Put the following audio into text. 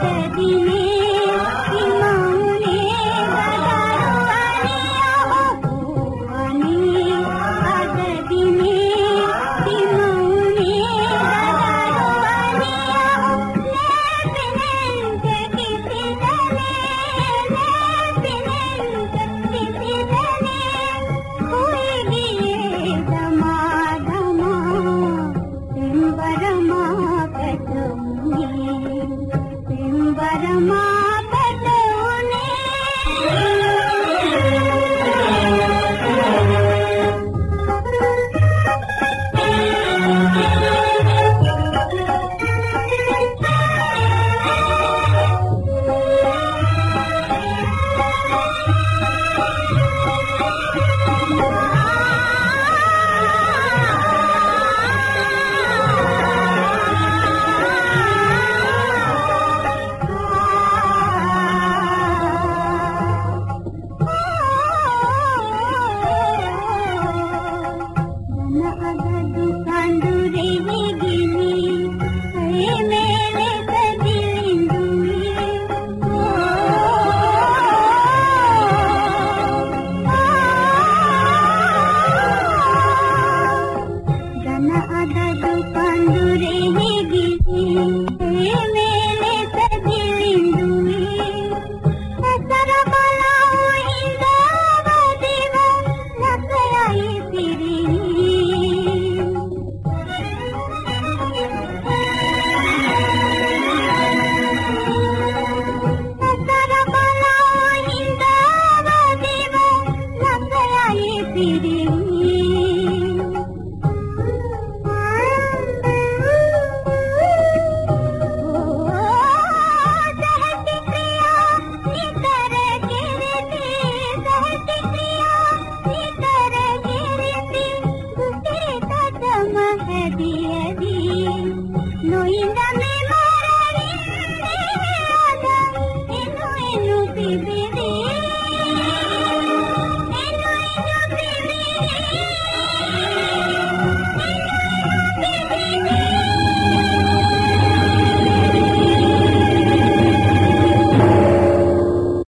तेरी Baby.